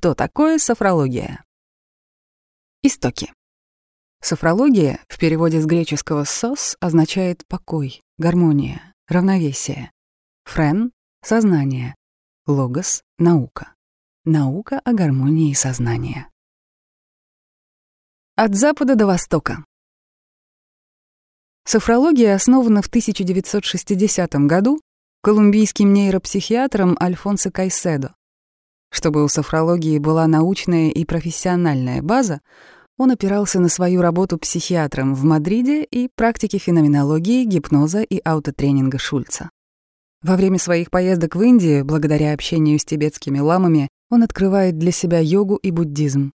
что такое софрология. Истоки. Софрология в переводе с греческого «сос» означает покой, гармония, равновесие. Френ — сознание. Логос — наука. Наука о гармонии сознания. От запада до востока. Софрология основана в 1960 году колумбийским нейропсихиатром Альфонсо Кайседо. Чтобы у софрологии была научная и профессиональная база, он опирался на свою работу психиатром в Мадриде и практики феноменологии, гипноза и аутотренинга Шульца. Во время своих поездок в Индию, благодаря общению с тибетскими ламами, он открывает для себя йогу и буддизм.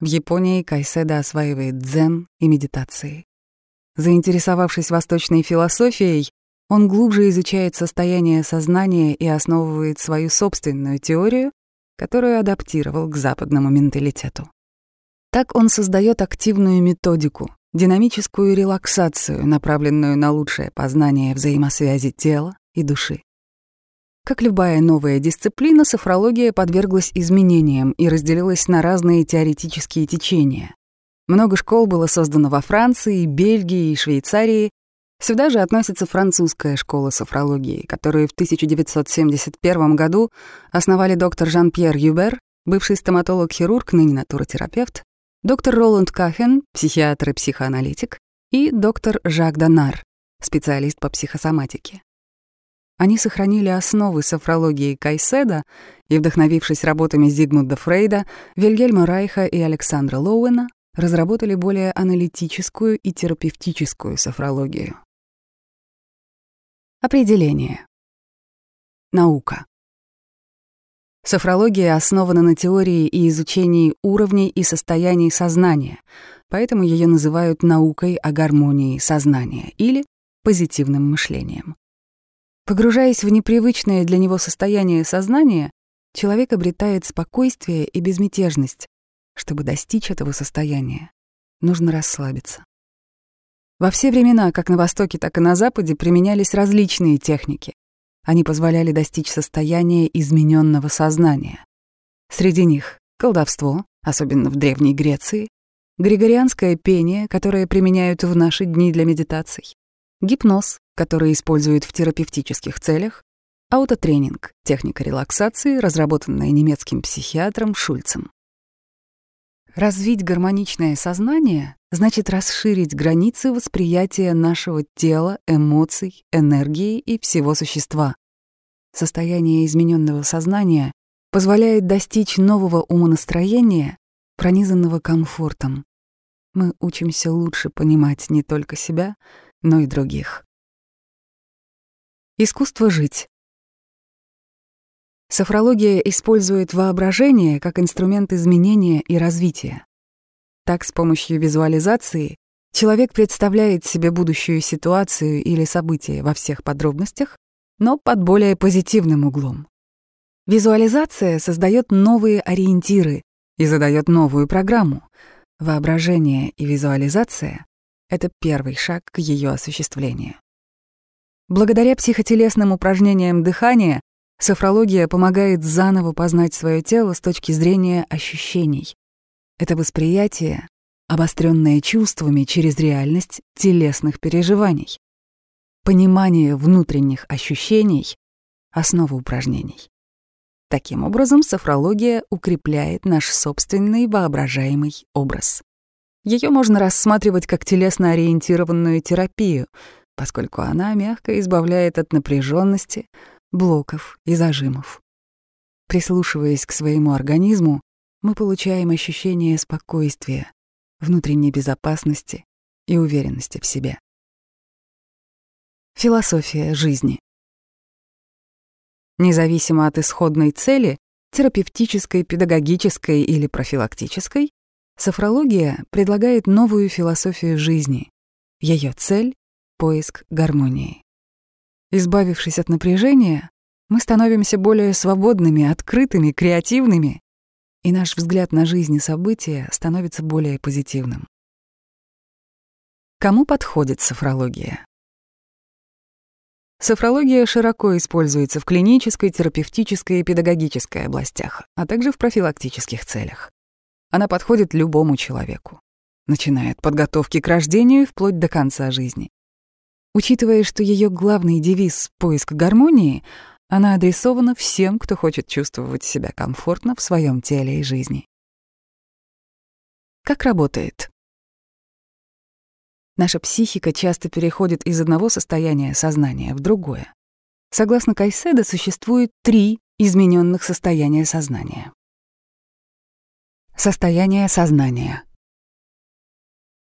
В Японии Кайседо осваивает дзен и медитации. Заинтересовавшись восточной философией, он глубже изучает состояние сознания и основывает свою собственную теорию, которую адаптировал к западному менталитету. Так он создает активную методику, динамическую релаксацию, направленную на лучшее познание взаимосвязи тела и души. Как любая новая дисциплина, софрология подверглась изменениям и разделилась на разные теоретические течения. Много школ было создано во Франции, Бельгии и Швейцарии. Сюда же относится французская школа софрологии, которую в 1971 году основали доктор Жан-Пьер Юбер, бывший стоматолог-хирург, ныне натуротерапевт, доктор Роланд Кахен, психиатр и психоаналитик, и доктор Жак Донар, специалист по психосоматике. Они сохранили основы софрологии Кайседа и, вдохновившись работами Зигмунда Фрейда, Вильгельма Райха и Александра Лоуэна, разработали более аналитическую и терапевтическую софрологию. Определение. Наука. Софрология основана на теории и изучении уровней и состояний сознания, поэтому ее называют наукой о гармонии сознания или позитивным мышлением. Погружаясь в непривычное для него состояние сознания, человек обретает спокойствие и безмятежность. Чтобы достичь этого состояния, нужно расслабиться. Во все времена, как на Востоке, так и на Западе, применялись различные техники. Они позволяли достичь состояния измененного сознания. Среди них колдовство, особенно в Древней Греции, григорианское пение, которое применяют в наши дни для медитаций, гипноз, который используют в терапевтических целях, аутотренинг, техника релаксации, разработанная немецким психиатром Шульцем. Развить гармоничное сознание значит расширить границы восприятия нашего тела, эмоций, энергии и всего существа. Состояние измененного сознания позволяет достичь нового умонастроения, пронизанного комфортом. Мы учимся лучше понимать не только себя, но и других. Искусство жить. Софрология использует воображение как инструмент изменения и развития. Так, с помощью визуализации человек представляет себе будущую ситуацию или событие во всех подробностях, но под более позитивным углом. Визуализация создает новые ориентиры и задает новую программу. Воображение и визуализация — это первый шаг к ее осуществлению. Благодаря психотелесным упражнениям дыхания Софрология помогает заново познать свое тело с точки зрения ощущений. Это восприятие, обостренное чувствами через реальность телесных переживаний. Понимание внутренних ощущений — основа упражнений. Таким образом, софрология укрепляет наш собственный воображаемый образ. Ее можно рассматривать как телесно-ориентированную терапию, поскольку она мягко избавляет от напряженности, блоков и зажимов. Прислушиваясь к своему организму, мы получаем ощущение спокойствия, внутренней безопасности и уверенности в себе. Философия жизни. Независимо от исходной цели, терапевтической, педагогической или профилактической, софрология предлагает новую философию жизни. Ее цель — поиск гармонии. Избавившись от напряжения, мы становимся более свободными, открытыми, креативными, и наш взгляд на жизнь и события становится более позитивным. Кому подходит софрология? Софрология широко используется в клинической, терапевтической и педагогической областях, а также в профилактических целях. Она подходит любому человеку, начиная от подготовки к рождению вплоть до конца жизни. Учитывая, что ее главный девиз — поиск гармонии, она адресована всем, кто хочет чувствовать себя комфортно в своем теле и жизни. Как работает? Наша психика часто переходит из одного состояния сознания в другое. Согласно Кайседо, существует три измененных состояния сознания. Состояние сознания.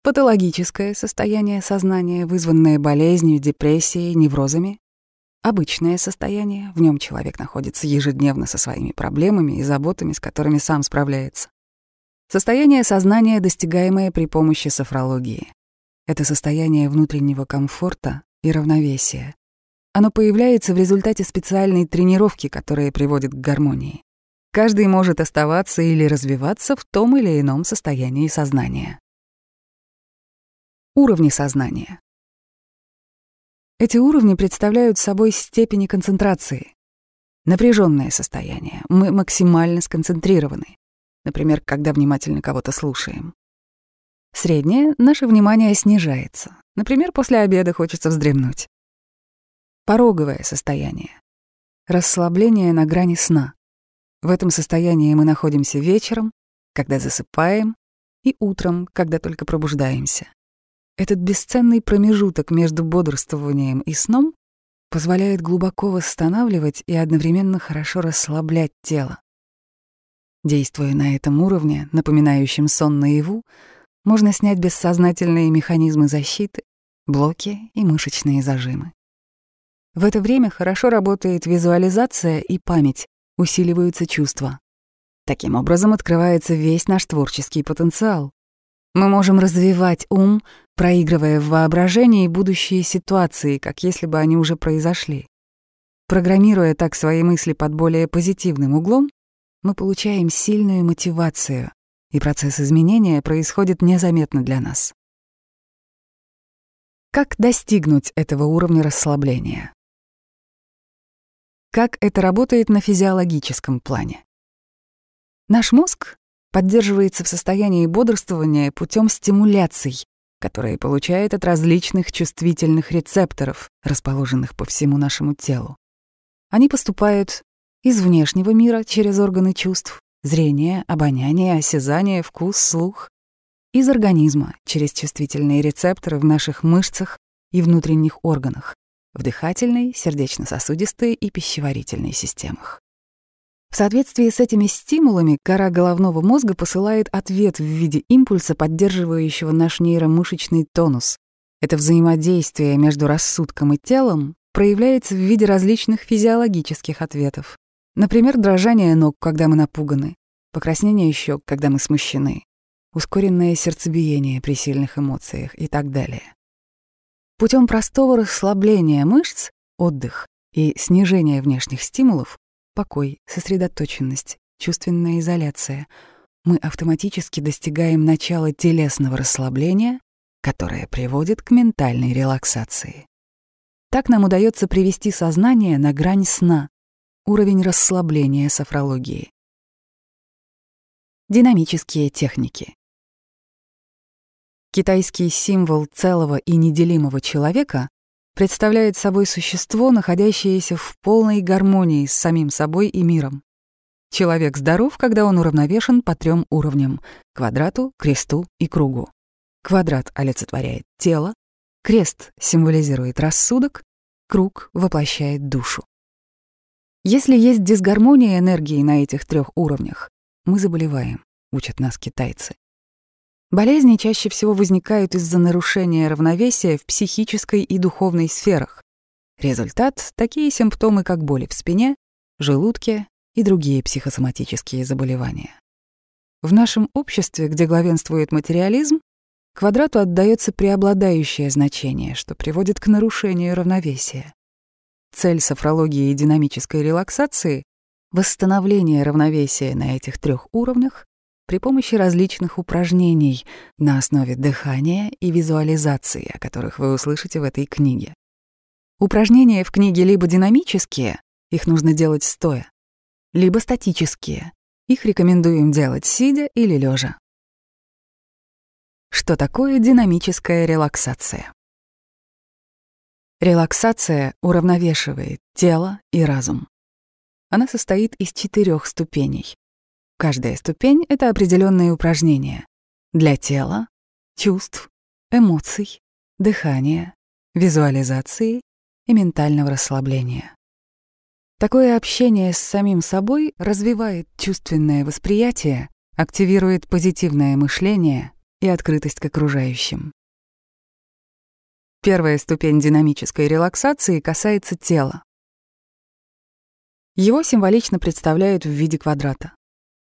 Патологическое состояние сознания, вызванное болезнью, депрессией, неврозами. Обычное состояние, в нем человек находится ежедневно со своими проблемами и заботами, с которыми сам справляется. Состояние сознания, достигаемое при помощи софрологии. Это состояние внутреннего комфорта и равновесия. Оно появляется в результате специальной тренировки, которая приводит к гармонии. Каждый может оставаться или развиваться в том или ином состоянии сознания. Уровни сознания. Эти уровни представляют собой степени концентрации. Напряженное состояние. Мы максимально сконцентрированы. Например, когда внимательно кого-то слушаем. Среднее — наше внимание снижается. Например, после обеда хочется вздремнуть. Пороговое состояние. Расслабление на грани сна. В этом состоянии мы находимся вечером, когда засыпаем, и утром, когда только пробуждаемся. Этот бесценный промежуток между бодрствованием и сном позволяет глубоко восстанавливать и одновременно хорошо расслаблять тело. Действуя на этом уровне, напоминающем сон наяву, можно снять бессознательные механизмы защиты, блоки и мышечные зажимы. В это время хорошо работает визуализация и память, усиливаются чувства. Таким образом открывается весь наш творческий потенциал. Мы можем развивать ум, проигрывая в воображении будущие ситуации, как если бы они уже произошли. Программируя так свои мысли под более позитивным углом, мы получаем сильную мотивацию, и процесс изменения происходит незаметно для нас. Как достигнуть этого уровня расслабления? Как это работает на физиологическом плане? Наш мозг поддерживается в состоянии бодрствования путем стимуляций, которые получает от различных чувствительных рецепторов, расположенных по всему нашему телу. Они поступают из внешнего мира через органы чувств, зрение, обоняние, осязание, вкус, слух, из организма через чувствительные рецепторы в наших мышцах и внутренних органах, в дыхательной, сердечно-сосудистой и пищеварительной системах. В соответствии с этими стимулами кора головного мозга посылает ответ в виде импульса, поддерживающего наш нейромышечный тонус. Это взаимодействие между рассудком и телом проявляется в виде различных физиологических ответов. Например, дрожание ног, когда мы напуганы, покраснение щек, когда мы смущены, ускоренное сердцебиение при сильных эмоциях и так далее. Путем простого расслабления мышц, отдых и снижения внешних стимулов, покой, сосредоточенность, чувственная изоляция, мы автоматически достигаем начала телесного расслабления, которое приводит к ментальной релаксации. Так нам удается привести сознание на грань сна, Уровень расслабления софрологии. Динамические техники. Китайский символ целого и неделимого человека представляет собой существо, находящееся в полной гармонии с самим собой и миром. Человек здоров, когда он уравновешен по трем уровням — квадрату, кресту и кругу. Квадрат олицетворяет тело, крест символизирует рассудок, круг воплощает душу. Если есть дисгармония энергии на этих трех уровнях, мы заболеваем, учат нас китайцы. Болезни чаще всего возникают из-за нарушения равновесия в психической и духовной сферах. Результат — такие симптомы, как боли в спине, желудке и другие психосоматические заболевания. В нашем обществе, где главенствует материализм, квадрату отдается преобладающее значение, что приводит к нарушению равновесия. Цель софрологии и динамической релаксации — восстановление равновесия на этих трех уровнях при помощи различных упражнений на основе дыхания и визуализации, о которых вы услышите в этой книге. Упражнения в книге либо динамические, их нужно делать стоя, либо статические, их рекомендуем делать сидя или лежа. Что такое динамическая релаксация? Релаксация уравновешивает тело и разум. Она состоит из четырех ступеней. Каждая ступень — это определенные упражнения для тела, чувств, эмоций, дыхания, визуализации и ментального расслабления. Такое общение с самим собой развивает чувственное восприятие, активирует позитивное мышление и открытость к окружающим. Первая ступень динамической релаксации касается тела. Его символично представляют в виде квадрата.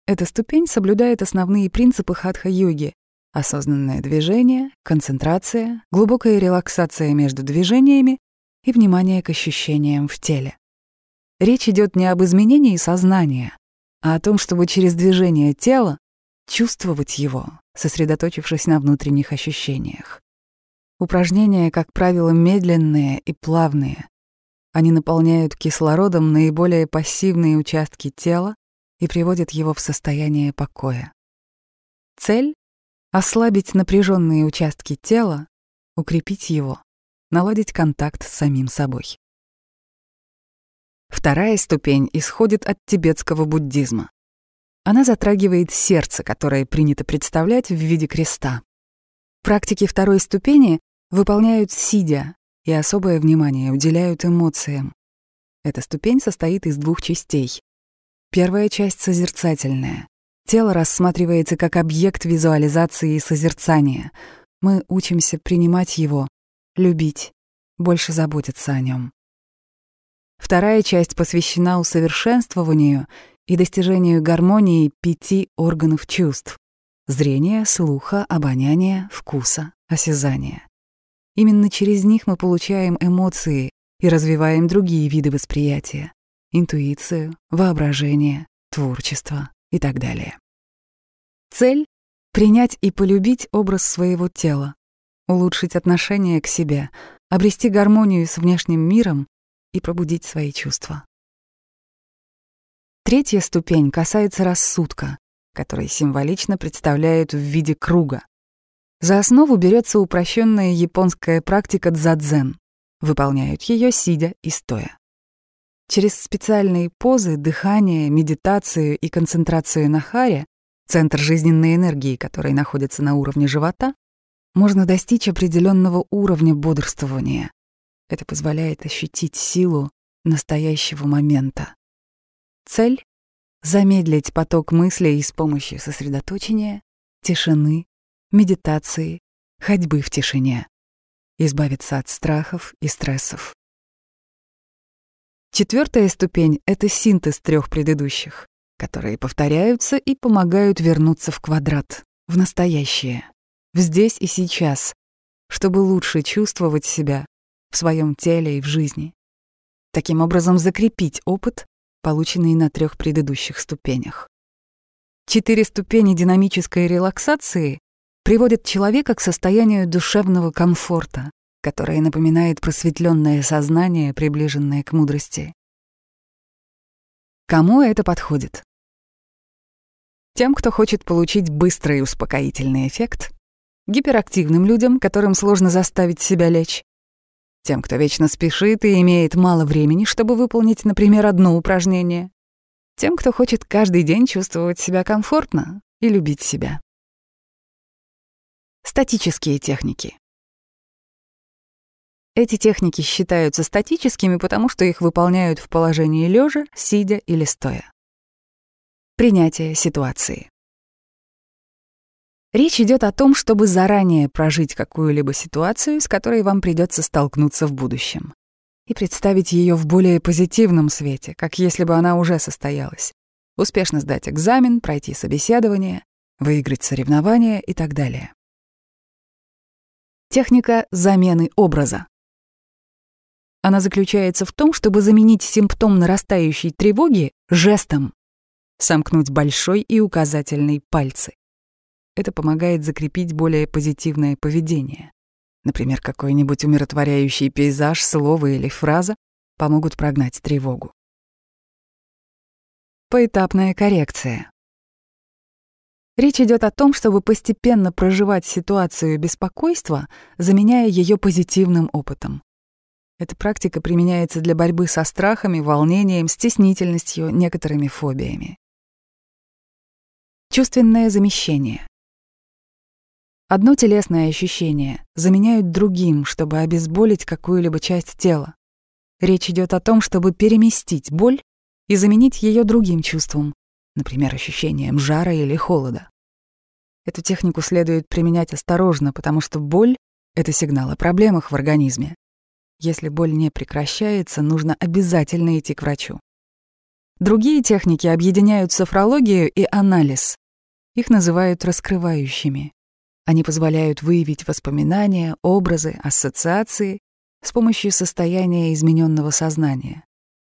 Эта ступень соблюдает основные принципы хатха-йоги — осознанное движение, концентрация, глубокая релаксация между движениями и внимание к ощущениям в теле. Речь идет не об изменении сознания, а о том, чтобы через движение тела чувствовать его, сосредоточившись на внутренних ощущениях. Упражнения, как правило, медленные и плавные. Они наполняют кислородом наиболее пассивные участки тела и приводят его в состояние покоя. Цель — ослабить напряженные участки тела, укрепить его, наладить контакт с самим собой. Вторая ступень исходит от тибетского буддизма. Она затрагивает сердце, которое принято представлять в виде креста. Практики второй ступени выполняют сидя и особое внимание уделяют эмоциям. Эта ступень состоит из двух частей. Первая часть созерцательная. Тело рассматривается как объект визуализации и созерцания. Мы учимся принимать его, любить, больше заботиться о нем. Вторая часть посвящена усовершенствованию и достижению гармонии пяти органов чувств — зрения, слуха, обоняния, вкуса, осязания. Именно через них мы получаем эмоции и развиваем другие виды восприятия — интуицию, воображение, творчество и так далее. Цель — принять и полюбить образ своего тела, улучшить отношение к себе, обрести гармонию с внешним миром и пробудить свои чувства. Третья ступень касается рассудка, который символично представляют в виде круга. За основу берется упрощенная японская практика дзадзен. Выполняют ее сидя и стоя. Через специальные позы, дыхание, медитацию и концентрацию на харе, центр жизненной энергии, который находится на уровне живота, можно достичь определенного уровня бодрствования. Это позволяет ощутить силу настоящего момента. Цель — замедлить поток мыслей с помощью сосредоточения, тишины медитации, ходьбы в тишине, избавиться от страхов и стрессов. Четвертая ступень — это синтез трех предыдущих, которые повторяются и помогают вернуться в квадрат, в настоящее, в здесь и сейчас, чтобы лучше чувствовать себя в своем теле и в жизни. Таким образом закрепить опыт, полученный на трех предыдущих ступенях. Четыре ступени динамической релаксации приводит человека к состоянию душевного комфорта, которое напоминает просветленное сознание, приближенное к мудрости. Кому это подходит? Тем, кто хочет получить быстрый успокоительный эффект, гиперактивным людям, которым сложно заставить себя лечь, тем, кто вечно спешит и имеет мало времени, чтобы выполнить, например, одно упражнение, тем, кто хочет каждый день чувствовать себя комфортно и любить себя. Статические техники. Эти техники считаются статическими, потому что их выполняют в положении лежа, сидя или стоя. Принятие ситуации. Речь идет о том, чтобы заранее прожить какую-либо ситуацию, с которой вам придется столкнуться в будущем, и представить ее в более позитивном свете, как если бы она уже состоялась. Успешно сдать экзамен, пройти собеседование, выиграть соревнования и так далее. Техника замены образа. Она заключается в том, чтобы заменить симптом нарастающей тревоги жестом, сомкнуть большой и указательный пальцы. Это помогает закрепить более позитивное поведение. Например, какой-нибудь умиротворяющий пейзаж, слово или фраза помогут прогнать тревогу. Поэтапная коррекция. Речь идет о том, чтобы постепенно проживать ситуацию беспокойства, заменяя ее позитивным опытом. Эта практика применяется для борьбы со страхами, волнением, стеснительностью, некоторыми фобиями. Чувственное замещение. Одно телесное ощущение заменяют другим, чтобы обезболить какую-либо часть тела. Речь идет о том, чтобы переместить боль и заменить ее другим чувством, например, ощущением жара или холода. Эту технику следует применять осторожно, потому что боль — это сигнал о проблемах в организме. Если боль не прекращается, нужно обязательно идти к врачу. Другие техники объединяют софрологию и анализ. Их называют раскрывающими. Они позволяют выявить воспоминания, образы, ассоциации с помощью состояния измененного сознания.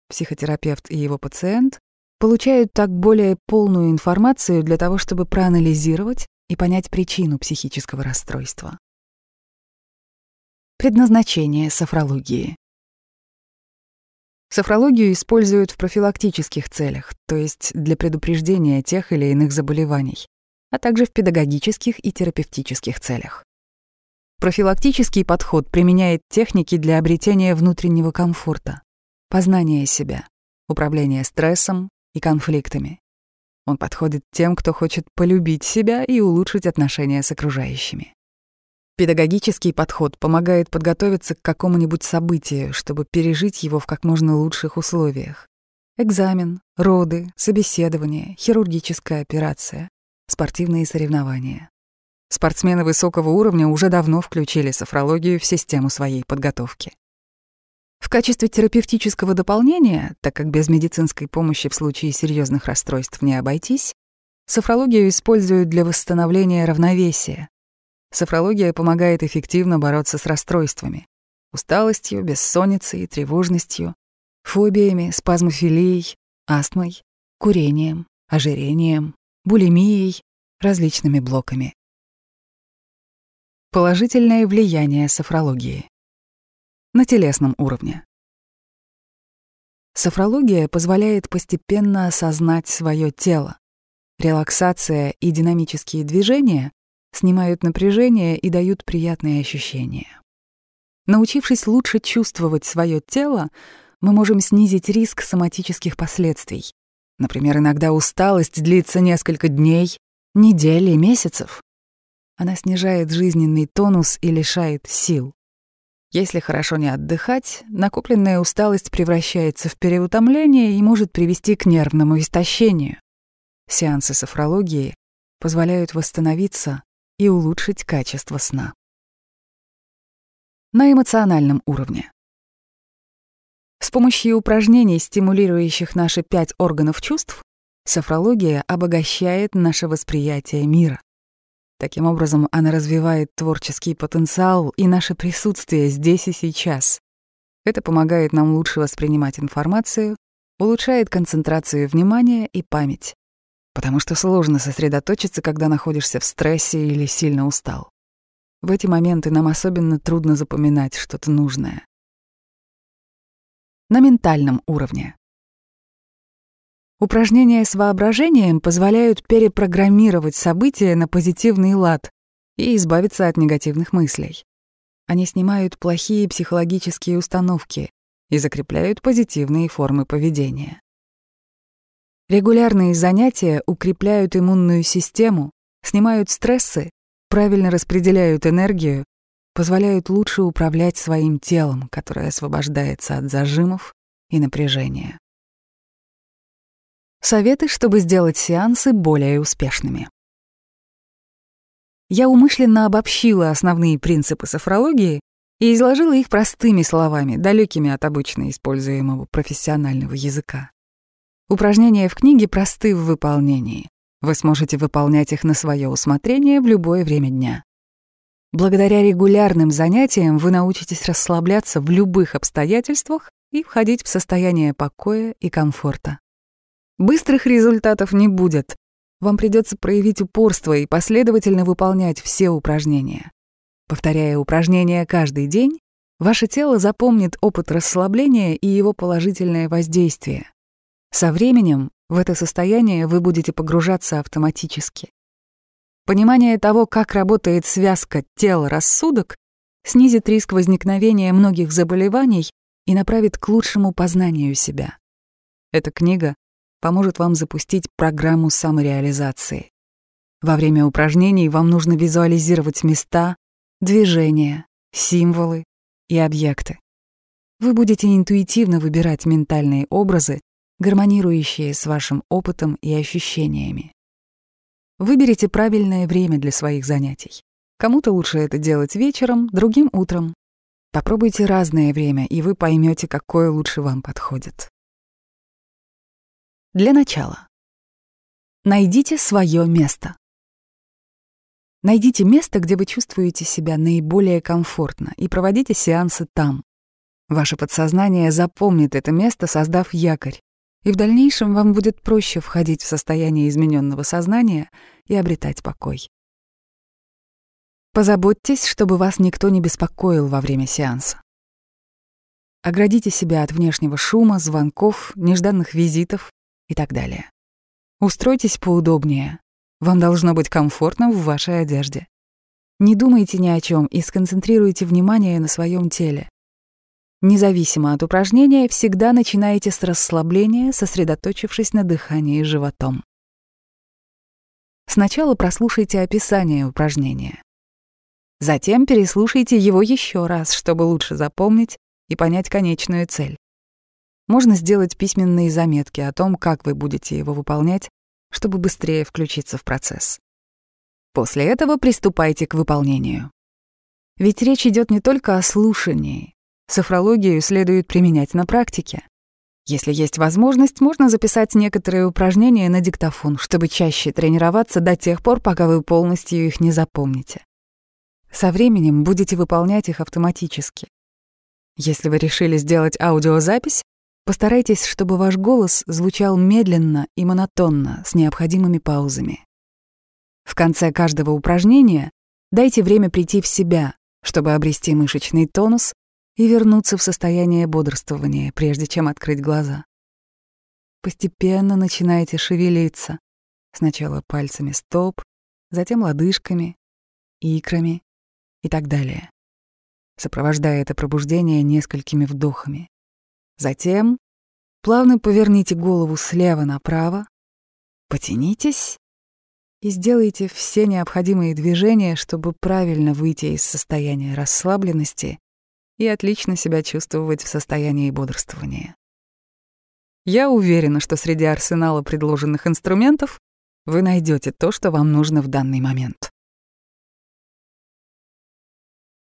Психотерапевт и его пациент получают так более полную информацию для того, чтобы проанализировать и понять причину психического расстройства. Предназначение софрологии. Софрологию используют в профилактических целях, то есть для предупреждения тех или иных заболеваний, а также в педагогических и терапевтических целях. Профилактический подход применяет техники для обретения внутреннего комфорта, познания себя, управления стрессом и конфликтами. Он подходит тем, кто хочет полюбить себя и улучшить отношения с окружающими. Педагогический подход помогает подготовиться к какому-нибудь событию, чтобы пережить его в как можно лучших условиях. Экзамен, роды, собеседование, хирургическая операция, спортивные соревнования. Спортсмены высокого уровня уже давно включили софрологию в систему своей подготовки. В качестве терапевтического дополнения, так как без медицинской помощи в случае серьезных расстройств не обойтись, софрологию используют для восстановления равновесия, Софрология помогает эффективно бороться с расстройствами. Усталостью, бессонницей, тревожностью, фобиями, спазмофилией, астмой, курением, ожирением, булимией, различными блоками. Положительное влияние софрологии. На телесном уровне. Софрология позволяет постепенно осознать свое тело. Релаксация и динамические движения снимают напряжение и дают приятные ощущения. Научившись лучше чувствовать свое тело, мы можем снизить риск соматических последствий. Например, иногда усталость длится несколько дней, недель и месяцев. Она снижает жизненный тонус и лишает сил. Если хорошо не отдыхать, накопленная усталость превращается в переутомление и может привести к нервному истощению. Сеансы софрологии позволяют восстановиться и улучшить качество сна. На эмоциональном уровне. С помощью упражнений, стимулирующих наши пять органов чувств, софрология обогащает наше восприятие мира. Таким образом, она развивает творческий потенциал и наше присутствие здесь и сейчас. Это помогает нам лучше воспринимать информацию, улучшает концентрацию внимания и память потому что сложно сосредоточиться, когда находишься в стрессе или сильно устал. В эти моменты нам особенно трудно запоминать что-то нужное. На ментальном уровне. Упражнения с воображением позволяют перепрограммировать события на позитивный лад и избавиться от негативных мыслей. Они снимают плохие психологические установки и закрепляют позитивные формы поведения. Регулярные занятия укрепляют иммунную систему, снимают стрессы, правильно распределяют энергию, позволяют лучше управлять своим телом, которое освобождается от зажимов и напряжения. Советы, чтобы сделать сеансы более успешными. Я умышленно обобщила основные принципы софрологии и изложила их простыми словами, далекими от обычно используемого профессионального языка. Упражнения в книге просты в выполнении. Вы сможете выполнять их на свое усмотрение в любое время дня. Благодаря регулярным занятиям вы научитесь расслабляться в любых обстоятельствах и входить в состояние покоя и комфорта. Быстрых результатов не будет. Вам придется проявить упорство и последовательно выполнять все упражнения. Повторяя упражнения каждый день, ваше тело запомнит опыт расслабления и его положительное воздействие. Со временем в это состояние вы будете погружаться автоматически. Понимание того, как работает связка тело-рассудок, снизит риск возникновения многих заболеваний и направит к лучшему познанию себя. Эта книга поможет вам запустить программу самореализации. Во время упражнений вам нужно визуализировать места, движения, символы и объекты. Вы будете интуитивно выбирать ментальные образы, гармонирующие с вашим опытом и ощущениями. Выберите правильное время для своих занятий. Кому-то лучше это делать вечером, другим — утром. Попробуйте разное время, и вы поймете, какое лучше вам подходит. Для начала. Найдите свое место. Найдите место, где вы чувствуете себя наиболее комфортно, и проводите сеансы там. Ваше подсознание запомнит это место, создав якорь, и в дальнейшем вам будет проще входить в состояние измененного сознания и обретать покой. Позаботьтесь, чтобы вас никто не беспокоил во время сеанса. Оградите себя от внешнего шума, звонков, нежданных визитов и так далее. Устройтесь поудобнее. Вам должно быть комфортно в вашей одежде. Не думайте ни о чем и сконцентрируйте внимание на своем теле. Независимо от упражнения, всегда начинайте с расслабления, сосредоточившись на дыхании животом. Сначала прослушайте описание упражнения. Затем переслушайте его еще раз, чтобы лучше запомнить и понять конечную цель. Можно сделать письменные заметки о том, как вы будете его выполнять, чтобы быстрее включиться в процесс. После этого приступайте к выполнению. Ведь речь идет не только о слушании, Софрологию следует применять на практике. Если есть возможность, можно записать некоторые упражнения на диктофон, чтобы чаще тренироваться до тех пор, пока вы полностью их не запомните. Со временем будете выполнять их автоматически. Если вы решили сделать аудиозапись, постарайтесь, чтобы ваш голос звучал медленно и монотонно, с необходимыми паузами. В конце каждого упражнения дайте время прийти в себя, чтобы обрести мышечный тонус и вернуться в состояние бодрствования, прежде чем открыть глаза. Постепенно начинаете шевелиться. Сначала пальцами стоп, затем лодыжками, икрами и так далее, сопровождая это пробуждение несколькими вдохами. Затем плавно поверните голову слева направо, потянитесь и сделайте все необходимые движения, чтобы правильно выйти из состояния расслабленности и отлично себя чувствовать в состоянии бодрствования. Я уверена, что среди арсенала предложенных инструментов вы найдете то, что вам нужно в данный момент.